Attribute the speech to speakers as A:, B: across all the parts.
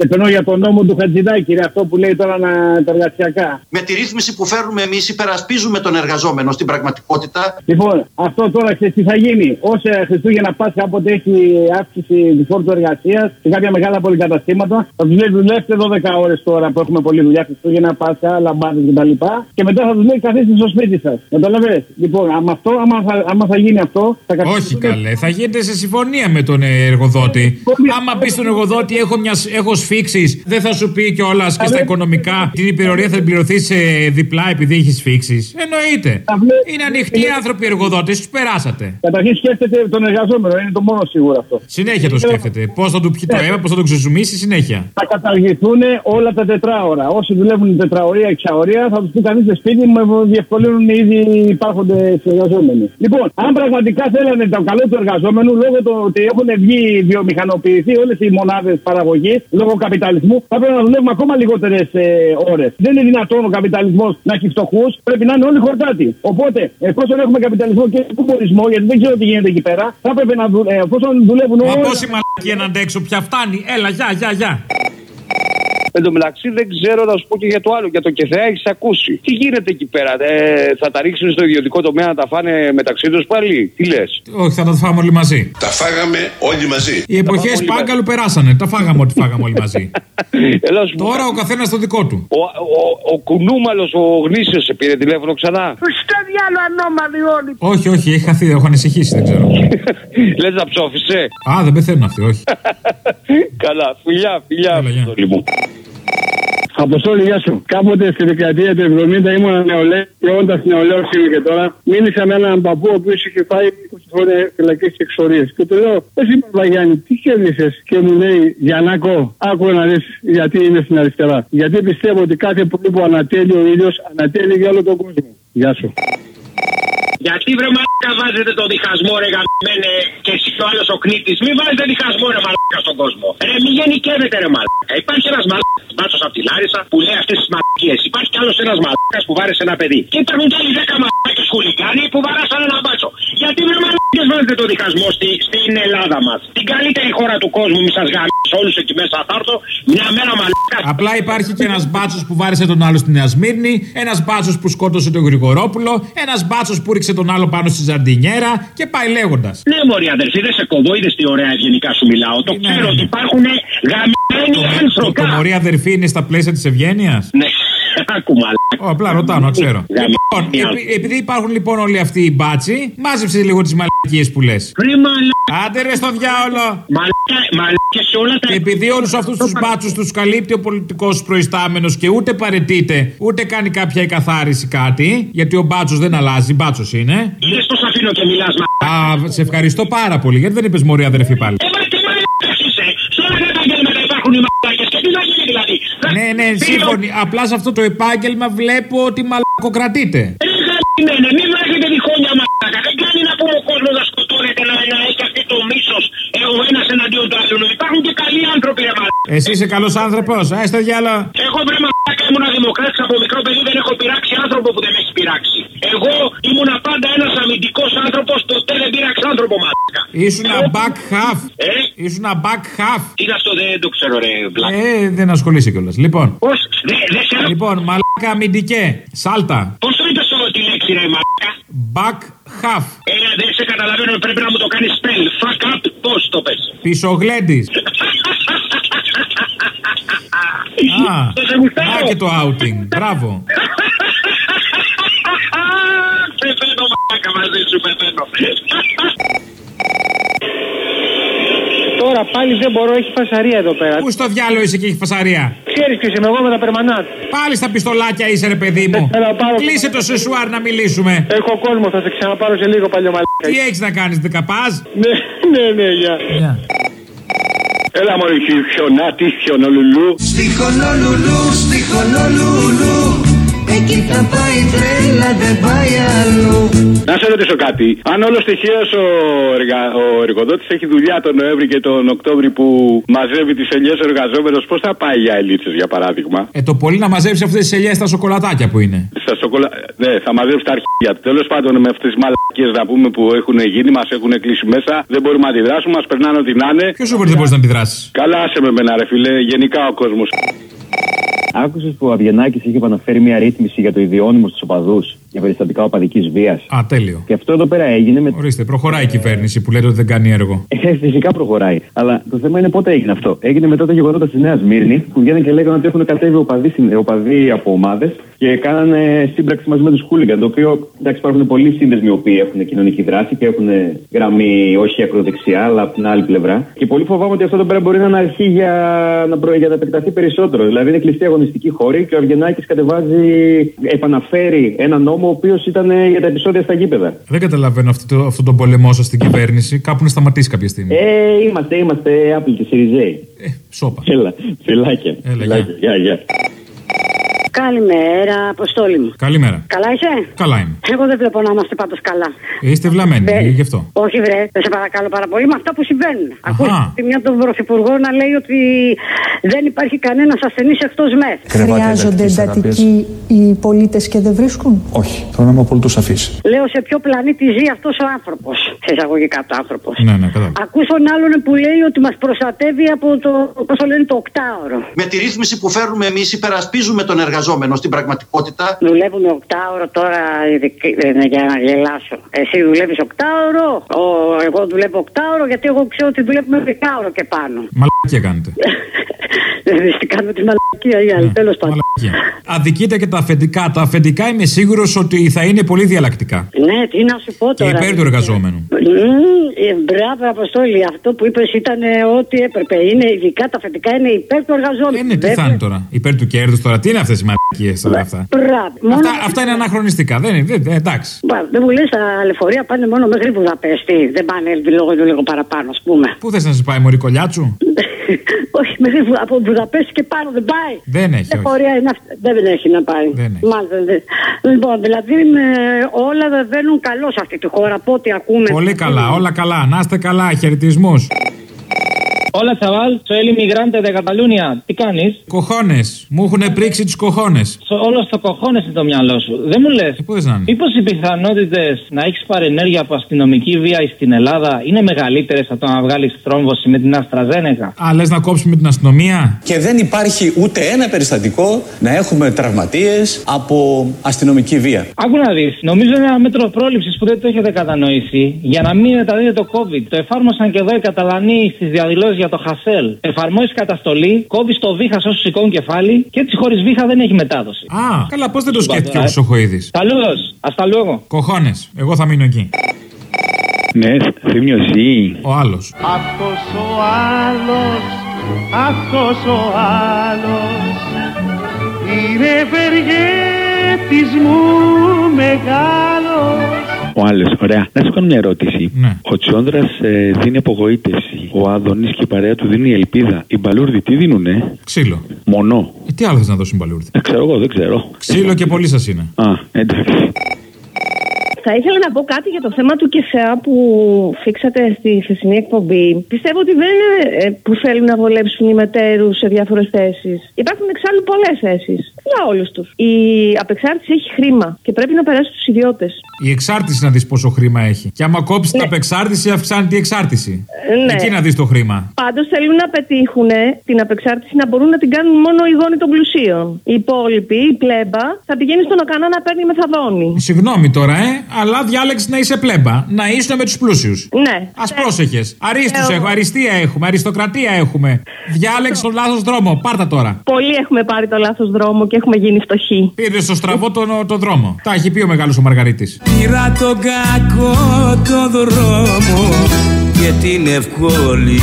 A: Και περνώ για τον νόμο του Χατζηδάκη, ρε, αυτό που λέει τώρα να, τα εργασιακά.
B: Με τη ρύθμιση που φέρνουμε εμείς, υπερασπίζουμε τον εργαζόμενο στην πραγματικότητα.
A: Λοιπόν, αυτό τώρα ξέρεις τι θα γίνει. Όσα Χριστούγεννα Πάσχα, όποτε έχει αύξηση του φόρτου εργασίας σε κάποια μεγάλα πολυκαταστήματα, θα τους λέει δουλεύετε 12 ώρες τώρα που έχουμε πολλή δουλειά, Χριστούγεννα Πάσχα, λαμπάδες κτλ. Και, και μετά θα τους λέει καθίστε στο σπίτι σας. Καταλαβέ. Λοιπόν, άμα, αυτό, άμα, θα, άμα θα γίνει αυτό, θα
C: Όχι καλέ, θα γίνεται σε συμφωνία με τον εργοδότη. Άμα πει στον εργοδότη έχω, μια, έχω σφίξεις, δεν θα σου πει κιόλας και στα οικονομικά την υπηρεσία θα την πληρωθεί σε διπλά επειδή έχεις σφίξεις. Εννοείται. Είναι ανοιχτοί άνθρωποι εργοδότες, τους περάσατε.
A: Καταρχήν σκέφτεται τον εργαζόμενο, είναι το μόνο σίγουρο αυτό.
C: Συνέχεια το σκέφτεται. Πώς θα του πιει το αίμα, πώς θα το ξεζουμίσει, συνέχεια.
A: Θα καταργηθούν όλα τα τετράωρα. Όσοι δουλεύουν τετραωρία, εξαωρία, θα τους πει κανείς στο σπίτι μου, διευκολύνουν ήδη υπάρχοντες εργαζόμενοι. Λοιπόν, αν πραγματικά θέλανε το καλό του εργαζόμενου, λόγω του ότι έχουν βγει βιομηχανοποιηθεί όλες οι μονάδες παραγωγής, λόγω καπιταλισμού, θα πρέπει να δουλεύουμε ακόμα λιγότερες ε, ώρες. Δεν είναι δυνατόν ο καπιταλισμός να έχει φτωχούς, πρέπει να είναι όλοι χορτάτοι. Οπότε, εφόσον έχουμε καπιταλισμό και κομμουνισμό, γιατί δεν ξέρω τι γίνεται εκεί πέρα, θα πρέπει να δουλεύουν. Ε, εφόσον δουλεύουν
C: όλοι. Μα πόση μαλακία να αντέξω, πια φτάνει. Έλα, γεια, γεια, γεια.
D: Εν τω μεταξύ δεν ξέρω να σου πω και για το άλλο. Για το ΚΕΘΕΑ έχεις ακούσει. Τι γίνεται εκεί πέρα, ε, θα τα ρίξουν στο ιδιωτικό τομέα να τα φάνε μεταξύ τους πάλι. Τι λες;
C: Όχι, θα τα φάμε όλοι μαζί.
E: Τα φάγαμε όλοι μαζί.
C: Οι εποχές πάγκαλου περάσανε. Τα φάγαμε ό,τι φάγαμε όλοι μαζί.
D: Έλα, σου πω.
C: Τώρα ο καθένας το δικό του.
D: Ο, ο, ο κουνούμαλος, ο γνήσιος σε πήρε τηλέφωνο ξανά.
F: Στο διάλογο ανώμαλοι όλοι.
C: Όχι, όχι, έχει χαθεί, έχω ανησυχήσει, δεν ξέρω.
D: Λες να ψόφισε.
C: Α, δεν πεθαίνουν αυτοί, όχι.
D: Καλά, φιλιά, φιλιά.
C: Έλα, γεια.
D: Αποστόλη μου.
A: Αποστόλη, γεια σου. Κάποτε στη δεκαετία του 70 ήμουν νεολαία και όντα νεολαίος είμαι και τώρα. Μίλησα με έναν παππού ο οποίος είχε φάει 20 χρόνια φυλακές και εξορίες. Και του λέω, Εσύ Παπαγιάννη, τι κέρδισες; Και μου λέει, Γιαννάκο, άκου να δεις γιατί είναι στην αριστερά. Γιατί πιστεύω ότι κάθε πρωί που ανατέλει ο ήλιος, ανατέλει για όλο τον κόσμο. Γεια σου.
G: Γιατί βρε μαλάκα βάζετε το διχασμό ρε γαμμένε και εσύ ο άλλος ο κνήτη. Μην βάζετε διχασμό ρε μαλάκα στον κόσμο. Ρε μη γενικεύετε ρε μαλάκα. Υπάρχει ένας μαλάκας μπάτσος από τη Λάρισα που λέει αυτές τις μαλακίες. Υπάρχει κι άλλος ένας μαλάκας που βάρεσε ένα παιδί. Και υπάρχουν κι άλλοι 10 μαλάκες χουλικάνοι που βαράσαν ένα μπάτσο. Γιατί βρε μαλάκε βάζετε το διχασμό στη, στην Ελλάδα μας; Την καλύτερη χώρα του κόσμου, μη σας γαμίσω όλους εκεί μέσα θα έρθω. Μια μέρα μαλάκα.
C: Απλά υπάρχει και ένας μπάτσος που βάρεσε τον άλλο στη Νέα Σμύρνη, ένας μπάτσος που σκότωσε τον Γρηγορόπουλο, ένας μπάτσος που ρίξε τον άλλο πάνω στη Ζαντινιέρα και πάει λέγοντας.
G: Ναι, Μωρή αδερφή, δεν σε κοβώ, είδες τι ωραία ευγενικά σου μιλάω. Το
C: Ναι,
G: ξέρω
C: ναι.
G: ότι υπάρχουν γαμμένοι
C: Το, το,
G: άνθρωποι.
C: το μωρή αδερφή είναι στα πλαίσια της ευγένειας;
G: Ναι, άκου μαλάκα.
C: Ω, απλά ρωτάω, να ξέρω.
G: Γαμ-
C: Λοιπόν, επει- επειδή υπάρχουν λοιπόν όλοι αυτοί οι μπάτσοι, μάζεψε λίγο τις μαλακίες που λες.
G: Βρε μαλάκα.
C: Άντε ρε στο διάολο.
G: Μαλάκα, μαλάκα σε όλα τα.
C: Και επειδή όλους αυτούς τους μπάτσους τους καλύπτει ο πολιτικός προϊστάμενος και ούτε παρετείται, ούτε κάνει κάποια εκαθάριση κάτι, γιατί ο μπάτσος δεν αλλάζει, μπάτσος είναι.
G: Είδε πώς αφήνω και μιλάς, μα.
C: Α, σε ευχαριστώ πάρα πολύ, γιατί δεν είπες μωρή αδερφή πάλι.
G: Ε, μα τι μαλάκα είσαι. Σε όλα τα επαγγέλματα υπάρχουν οι μαλάκε. Και τι θα γίνει δηλαδή. Θα-
C: Ναι, ναι,
G: Φίλο,
C: σύμφωνοι. Απλά σε αυτό το επάγγελμα βλέπω ότι μαλακοκρατείτε.
G: Ρε γαμμένε, μην βάζετε διχόνια μαλάκα. Ένας εναντίον του άλλου. Υπάρχουν και καλοί άνθρωποι, ρε μαλάκα.
C: Εσύ είσαι καλός άνθρωπος, α το διάλο.
G: Εγώ βρε μαλάκα ήμουν δημοκράτης από μικρό παιδί, δεν έχω πειράξει άνθρωπο που δεν με έχει πειράξει. Εγώ ήμουν πάντα ένας αμυντικός άνθρωπος, ποτέ δεν πειράξα άνθρωπο μαλάκα.
C: Ήσουν
G: Εγώ-
C: back half.
G: Ε,
C: Ήσουν back half.
G: τι είναι αυτό, δεν το ξέρω, ρε μπλάκα.
C: Ε, δεν ασχολείσαι κιόλας. Λοιπόν,
G: Πώς, δεν δε σε
C: λοιπόν, μαλάκα αμυντικέ. Σάλτα.
G: Πώς το είπες τη λέξη, ρε μαλάκα;
C: Back half.
G: Έλα, δεν σε καταλαβαίνω, πρέπει να μου το κάνεις spell. Fuck up, πώς το πες.
C: Πισογλέντης. Α,
G: Δεν σε γουστάρω.
C: α και το outing. Μπράβο.
G: Πεθαίνω, μαλάκα, μαζί σου πεθαίνω.
H: Τώρα πάλι δεν μπορώ, έχει φασαρία εδώ πέρα.
C: Πού στο διάλογο είσαι και έχει φασαρία;
H: Ξέρει ποιο είμαι εγώ με τα περμανάτ.
C: Πάλι στα πιστολάκια είσαι, ρε παιδί μου.
H: Έλα, πάρω-
C: Κλείσε το σεσουάρ να μιλήσουμε.
H: Έχω κόσμο, θα σε ξαναπάρω σε λίγο παλιό μαλάκα.
C: Τι έχεις να κάνεις, δεκαπάζ;
H: Ναι, ναι, ναι, γεια.
D: Έλα μωρή χιονάτη, χιονολουλού.
I: Στη Χονολουλού, στη Χονολουλού Εκεί θα πάει τρέλα δεν πάει αλλού
D: Να σε ρωτήσω κάτι. Αν όλος τυχαίω ο, εργα... ο εργοδότης έχει δουλειά τον Νοέμβρη και τον Οκτώβρη που μαζεύει τις ελιές ο εργαζόμενος, πώς θα πάει για ελίτσες για παράδειγμα;
C: Ε, το πολύ να μαζέψει αυτές τις ελιές στα σοκολατάκια που είναι.
D: Στα σοκολα... Ναι, θα μαζεύει τα αρχεία του. Τέλος πάντων, με αυτές τις μαλακίες να πούμε που έχουν γίνει, μας έχουν κλείσει μέσα, δεν μπορούμε να αντιδράσουμε, μας περνάνε ό,τι να είναι.
C: Ποιος δεν μπορεί να αντιδράσεις;
D: Καλά, άσε με μένα, ρε φιλέ, γενικά ο κόσμος.
J: Άκουσες που ο Αβγενάκη είχε επαναφέρει μια ρύθμιση για το ιδιώνυμο στους οπαδούς; Για περιστατικά οπαδικής βίας.
C: Α, τέλειο.
J: Και αυτό εδώ πέρα έγινε με.
C: Ορίστε, προχωράει η κυβέρνηση που λέτε ότι δεν κάνει έργο.
J: Ε, φυσικά προχωράει. Αλλά το θέμα είναι πότε έγινε αυτό. Έγινε μετά τα γεγονότα στη Νέα Σμύρνη που βγαίνουν και λέγανε ότι έχουν κατέβει οπαδοί, οπαδοί από ομάδες και κάνανε σύμπραξη μαζί με τους Χούλιγκαν. Το οποίο εντάξει, υπάρχουν πολλοί σύνδεσμοι οι οποίοι έχουν κοινωνική δράση και έχουν γραμμή όχι ακροδεξιά, αλλά από την άλλη πλευρά. Και πολύ φοβάμαι ότι αυτό εδώ πέρα μπορεί να είναι αρχή για να, προ... για να επεκταθεί περισσότερο. Δηλαδή είναι κλειστή αγωνιστική χώρη και ο Αυγενάκης κατεβάζει, επαναφέρει ένα νόμο ο οποίος ήταν για τα επεισόδια στα γήπεδα.
C: Δεν καταλαβαίνω αυτό το, αυτό τον πολεμό σας στην κυβέρνηση. Κάπου να σταματήσει κάποια στιγμή.
J: Ε, είμαστε, είμαστε Apple και Σιριζέη.
C: Ε, σώπα.
J: Έλα, φυλάκια.
C: Έλα,
J: φυλάκια. Γεια, γεια.
K: Καλημέρα, Αποστόλη μου.
C: Καλημέρα.
K: Καλά είσαι;
C: Καλά είμαι.
K: Εγώ δεν βλέπω να είμαστε πάντως καλά.
C: Είστε βλαμμένοι,
K: Βε-
C: γι' αυτό.
K: Όχι, βρε, δεν σε παρακαλώ πάρα πολύ με αυτά που συμβαίνουν. Ακούστε τη μια τον Πρωθυπουργό να λέει ότι δεν υπάρχει κανένας ασθενής εκτός ΜΕΘ.
L: Χρειάζονται εντατικοί οι πολίτες και δεν βρίσκουν;
M: Όχι, θέλω να είμαι απολύτω σαφής.
K: Λέω σε ποιο πλανήτη ζει αυτός ο άνθρωπος. Σε εισαγωγικά το άνθρωπος.
C: Ναι, ναι, κατάλαβα.
K: Ακούς τον άλλον που λέει ότι μας προστατεύει από το, πώς το λένε, το οκτάωρο.
B: Με τη ρύθμιση που φέρνουμε εμείς, υπερασπίζουμε τον εργαζόμενο στην πραγματικότητα.
K: Δουλεύουμε οκτάωρο τώρα ειδικ- ε, για να γελάσω. Εσύ δουλεύεις οκτάωρο, ο, εγώ δουλεύω οκτάωρο γιατί εγώ ξέρω ότι δουλεύουμε δεκάωρο και πάνω.
C: Μαλακία κάνετε.
K: Δεν τι κάνουμε τη μαλακία οι άλλοι, τέλος πάντων.
C: Μαλακία. Αδικείτε και τα αφεντικά. Τα αφεντικά είμαι σίγουρος ότι θα είναι πολύ διαλλακτικά.
K: Ναι, τι να σου πω
C: Και
K: τώρα.
C: υπέρ του εργαζόμενου.
K: Μμμ, ε, μπράβο, Αποστόλη. Αυτό που είπες ήταν ε, ό,τι έπρεπε. Είναι ειδικά τα αφεντικά είναι υπέρ του εργαζόμενου.
C: Ε, ναι, τι θα είναι τώρα. Υπέρ του κέρδους τώρα. Τι είναι αυτές οι μαλακίες τώρα αυτά;
K: Μπράβο. Μόνο-
C: Αυτά, αυτά είναι αναχρονιστικά. Δεν είναι. δεν- εντάξει.
K: Μπα, Δεν μου λες τα λεωφορεία πάνε μόνο μέχρι Βουδαπέστη. Δεν πάνε λίγο, λίγο παραπάνω, ας πούμε.
C: Πού θες να σε πάει, Μωρή Κολιάτσου.
K: όχι, μέχρι Βου- από Βουδαπέστη και πάνω δεν πάει.
C: Δεν έχει, όχι.
K: Λεωφορεία είναι αυτή. Δεν έχει να πάει.
C: Δεν έχει.
K: Μάλιστα. δεν- Λοιπόν, δηλαδή με, όλα δεν βαίνουν καλό σε αυτή τη χώρα. Από ό,τι ακούμε.
C: Πολύ καλά, όλα καλά. Να είστε καλά, χαιρετισμούς.
H: Hola chaval, soy el inmigrante de Cataluña. Τι κάνεις;
C: Κοχώνες. Μου έχουν πρίξει τους κοχώνες.
H: Όλος στο κοχώνες είναι το μυαλό σου. Δεν μου λες.
C: Πού θες να είναι;
H: Μήπως οι πιθανότητες να έχεις παρενέργεια από αστυνομική βία στην Ελλάδα είναι μεγαλύτερες από το να βγάλεις τρόμβωση με την Αστραζένεκα;
C: Α, λες να κόψουμε την αστυνομία;
N: Και δεν υπάρχει ούτε ένα περιστατικό να έχουμε τραυματίες από αστυνομική βία.
H: Άκου να δεις. Νομίζω είναι ένα μέτρο πρόληψης που δεν το έχετε κατανοήσει. Για να μην μεταδίδεται το COVID. Το εφάρμοσαν και εδώ οι Καταλανοί στις διαδηλώσεις για το Χασέλ. Εφαρμόζει καταστολή, κόβεις το βήχα όσους σηκώνουν κεφάλι και έτσι χωρίς βήχα δεν έχει μετάδοση.
C: Α, καλά, πώς δεν το σκέφτηκε ο Χρυσοχοίδη.
H: Καλώ. Hasta luego.
C: Κοχώνες. Εγώ θα μείνω εκεί.
J: Ναι, θύμιο ζει.
C: Ο άλλος.
I: Αυτός ο άλλος, αυτός ο άλλος είναι ευεργέτης μου μεγάλος
J: Ο άλλος, ωραία. Να σου κάνω μια ερώτηση.
C: Ναι.
J: Ο Τσόνδρας δίνει απογοήτευση. Ο Άδωνης και η παρέα του δίνει ελπίδα. Οι μπαλούρδοι τι δίνουνε;
C: Ξύλο.
J: Μονό.
C: Ε, τι άλλο θες να δώσει μπαλούρδι.
J: Ε, ξέρω εγώ, δεν ξέρω.
C: Ξύλο και πολύ σας είναι.
J: Α, εντάξει.
O: Θα ήθελα να πω κάτι για το θέμα του ΚΕΣΑ που φίξατε στη χθεσινή εκπομπή. Πιστεύω ότι δεν είναι ε, που θέλουν να βολέψουν οι μετέρους σε διάφορες θέσεις. Υπάρχουν εξάλλου πολλές θέσεις. Για όλους τους. Η απεξάρτηση έχει χρήμα και πρέπει να περάσει στους ιδιώτες.
C: Η εξάρτηση να δεις πόσο χρήμα έχει. Και άμα κόψεις την απεξάρτηση, αυξάνεται η εξάρτηση.
O: ναι.
C: Εκεί να δεις το χρήμα.
O: Πάντως θέλουν να πετύχουν την απεξάρτηση να μπορούν να την κάνουν μόνο οι γόνοι των πλουσίων. Οι υπόλοιποι, η πλέμπα, θα πηγαίνει στον Οκανά να παίρνει μεθαδόνη.
C: Συγγνώμη τώρα, ε, αλλά διάλεξε να είσαι πλέμπα. Να είσαι με τους πλούσιους.
O: Ναι.
C: Α πρόσεχες. Αρίστους
O: Ε,
C: έχουμε, αριστεία έχουμε, αριστοκρατία έχουμε. Διάλεξε τον λάθος δρόμο. Πάρτα τώρα.
O: Πολλοί έχουμε πάρει το λάθος δρόμο και έχουμε γίνει φτωχοί.
C: Πήρε στο στραβό τον, τον δρόμο. Τα έχει πει ο μεγάλος ο Μαργαρίτης.
I: Πήρα τον κακό το δρόμο και την ευκόλη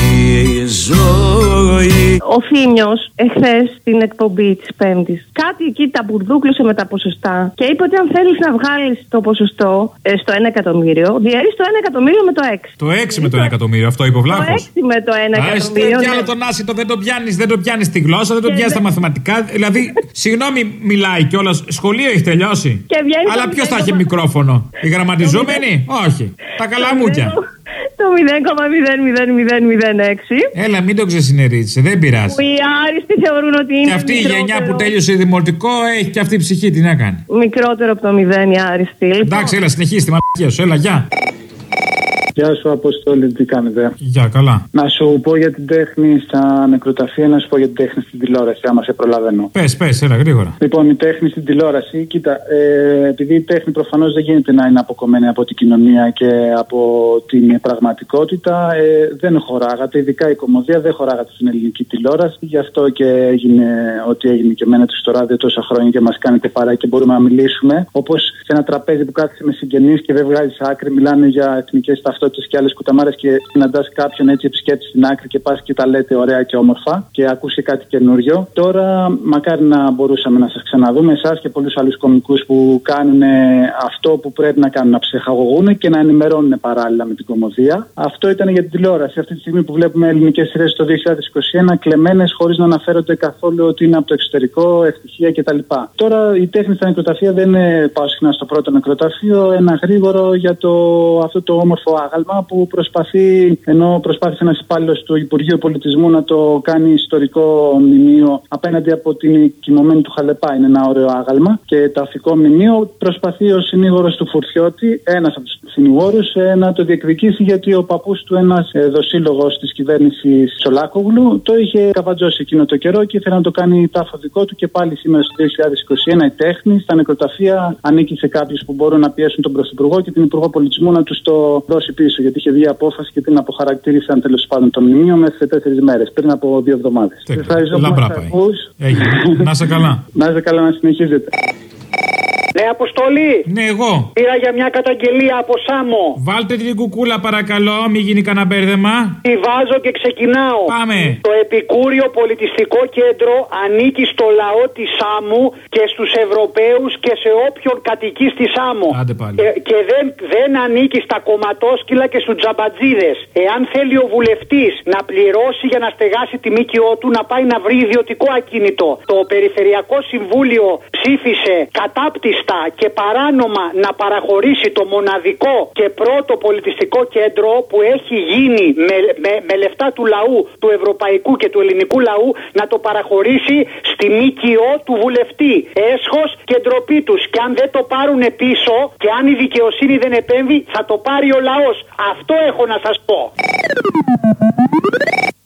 I: ζωή
O: Ο Θήμιος, εχθές στην εκπομπή της Πέμπτης, κάτι εκεί τα μπουρδούκλωσε με τα ποσοστά και είπε ότι αν θέλεις να βγάλεις το ποσοστό ε, στο 1 εκατομμύριο, διαιρείς το 1 εκατομμύριο με το 6.
C: Το 6 με το 1 εκατομμύριο, αυτό είπε ο
O: Το
C: Βλάχο.
O: 6 με το 1
C: Α, είστε
O: εκατομμύριο.
C: κι άλλο
O: ναι.
C: τον άσυτο, δεν το πιάνεις, δεν το πιάνεις στη γλώσσα, δεν το
O: Και
C: πιάνεις στα
O: δεν-
C: μαθηματικά. Δηλαδή, συγγνώμη, μιλάει κιόλας. Σχολείο έχει τελειώσει.
O: Και βγαίνει
C: Αλλά
O: το
C: ποιος θα
O: μηδέν
C: έχει
O: κόμμα-
C: μικρόφωνο, οι γραμματιζόμενοι, όχι. Τα καλαμούκια.
O: Το 0,00006.
C: Έλα, μην το ξεσυνερίτησε, δεν πειράζει.
O: Που οι άριστοι θεωρούν ότι είναι.
C: Και αυτή η γενιά
O: μικρότερο-
C: που τέλειωσε δημοτικό έχει και αυτή η ψυχή, τι να κάνει.
O: Μικρότερο από το 0 οι άριστοι. Λοιπόν,
C: Εντάξει, έλα, συνεχίσει τη μαλακία σου, έλα, γεια.
M: Γεια σου, Αποστόλη, τι κάνετε;
C: Γεια, καλά.
M: Να σου πω για την τέχνη στα νεκροταφεία, να σου πω για την τέχνη στην τηλεόραση, άμα σε προλαβαίνω.
C: Πες, πες, έλα, γρήγορα.
M: Λοιπόν, η τέχνη στην τηλεόραση, κοίτα, ε, επειδή η τέχνη προφανώς δεν γίνεται να είναι αποκομμένη από την κοινωνία και από την πραγματικότητα, ε, δεν χωράγατε, ειδικά η κομμωδία δεν χωράγατε στην ελληνική τηλεόραση. Γι' αυτό και έγινε ό,τι έγινε και μένετε στο ράδιο τόσα χρόνια και μας κάνετε παρά και μπορούμε να μιλήσουμε. Όπως σε ένα τραπέζι που κάθεσαι με συγγενείς και δεν βγάζει άκρη, μιλάνε για εθνικές ταυτότητες και άλλες κουταμάρες και συναντάς κάποιον έτσι επισκέπτη στην άκρη και πας και τα λέτε ωραία και όμορφα και ακούσει κάτι καινούριο. Τώρα, μακάρι να μπορούσαμε να σας ξαναδούμε εσάς και πολλούς άλλους κομικούς που κάνουν ε, αυτό που πρέπει να κάνουν, να ψεχαγωγούν και να ενημερώνουν παράλληλα με την κομμωδία. Αυτό ήταν για την τηλεόραση. Αυτή τη στιγμή που βλέπουμε ελληνικές σειρές το 2021 κλεμμένες χωρίς να αναφέρονται καθόλου ότι είναι από το εξωτερικό, ευτυχία κτλ. Τώρα η τέχνη στα νεκροταφεία δεν είναι πάω συχνά στο πρώτο νεκροταφείο, ένα γρήγορο για το, αυτό το όμορφο άγαλμα που προσπαθεί, ενώ προσπάθησε ένας υπάλληλος του Υπουργείου Πολιτισμού να το κάνει ιστορικό μνημείο απέναντι από την κοιμωμένη του Χαλεπά. Είναι ένα ωραίο άγαλμα. Και το αφικό μνημείο προσπαθεί ο συνήγορος του Φουρτιώτη, ένας από τους συνηγόρους, να το διεκδικήσει γιατί ο παππούς του, ένας δοσύλλογος της κυβέρνησης Σολάκογλου, το είχε καβατζώσει εκείνο το καιρό και ήθελε να το κάνει τάφο δικό του και πάλι σήμερα στο 2021 η τέχνη στα νεκροταφεία ανήκει σε κάποιους που μπορούν να πιέσουν τον Πρωθυπουργό και την Υπουργό Πολιτισμού να τους το δώσει πίσω. Γιατί είχε βγει απόφαση και την αποχαρακτήρισαν τέλος πάντων το μνημείο μέσα σε τέσσερις μέρες, πριν από δύο εβδομάδες. Ευχαριστώ που
C: Λαμπρά
M: μας
C: πάει.
M: ακούς.
C: Έγινε. Να είσαι καλά.
M: Να είστε καλά να συνεχίζετε.
P: Ναι, Αποστολή.
C: Ναι, εγώ.
P: Πήρα για μια καταγγελία από Σάμο.
C: Βάλτε την κουκούλα παρακαλώ, μην γίνει κανένα μπέρδεμα.
P: Τη βάζω και ξεκινάω.
C: Πάμε.
P: Το Επικούριο Πολιτιστικό Κέντρο ανήκει στο λαό της Σάμου και στους Ευρωπαίους και σε όποιον κατοικεί στη Σάμο.
C: Άντε πάλι.
P: Ε, και δεν, δεν ανήκει στα κομματόσκυλα και στους τζαμπατζίδες. Εάν θέλει ο βουλευτής να πληρώσει για να στεγάσει τη ΜΚΟ του, να πάει να βρει ιδιωτικό ακίνητο. Το Περιφερειακό Συμβούλιο ψήφισε κατάπτυστα και παράνομα να παραχωρήσει το μοναδικό και πρώτο πολιτιστικό κέντρο που έχει γίνει με, με, με λεφτά του λαού, του ευρωπαϊκού και του ελληνικού λαού, να το παραχωρήσει στη ΜΚΟ του βουλευτή. Έσχος και ντροπή τους. Και αν δεν το πάρουν πίσω και αν η δικαιοσύνη δεν επέμβει, θα το πάρει ο λαός. Αυτό έχω να σας πω.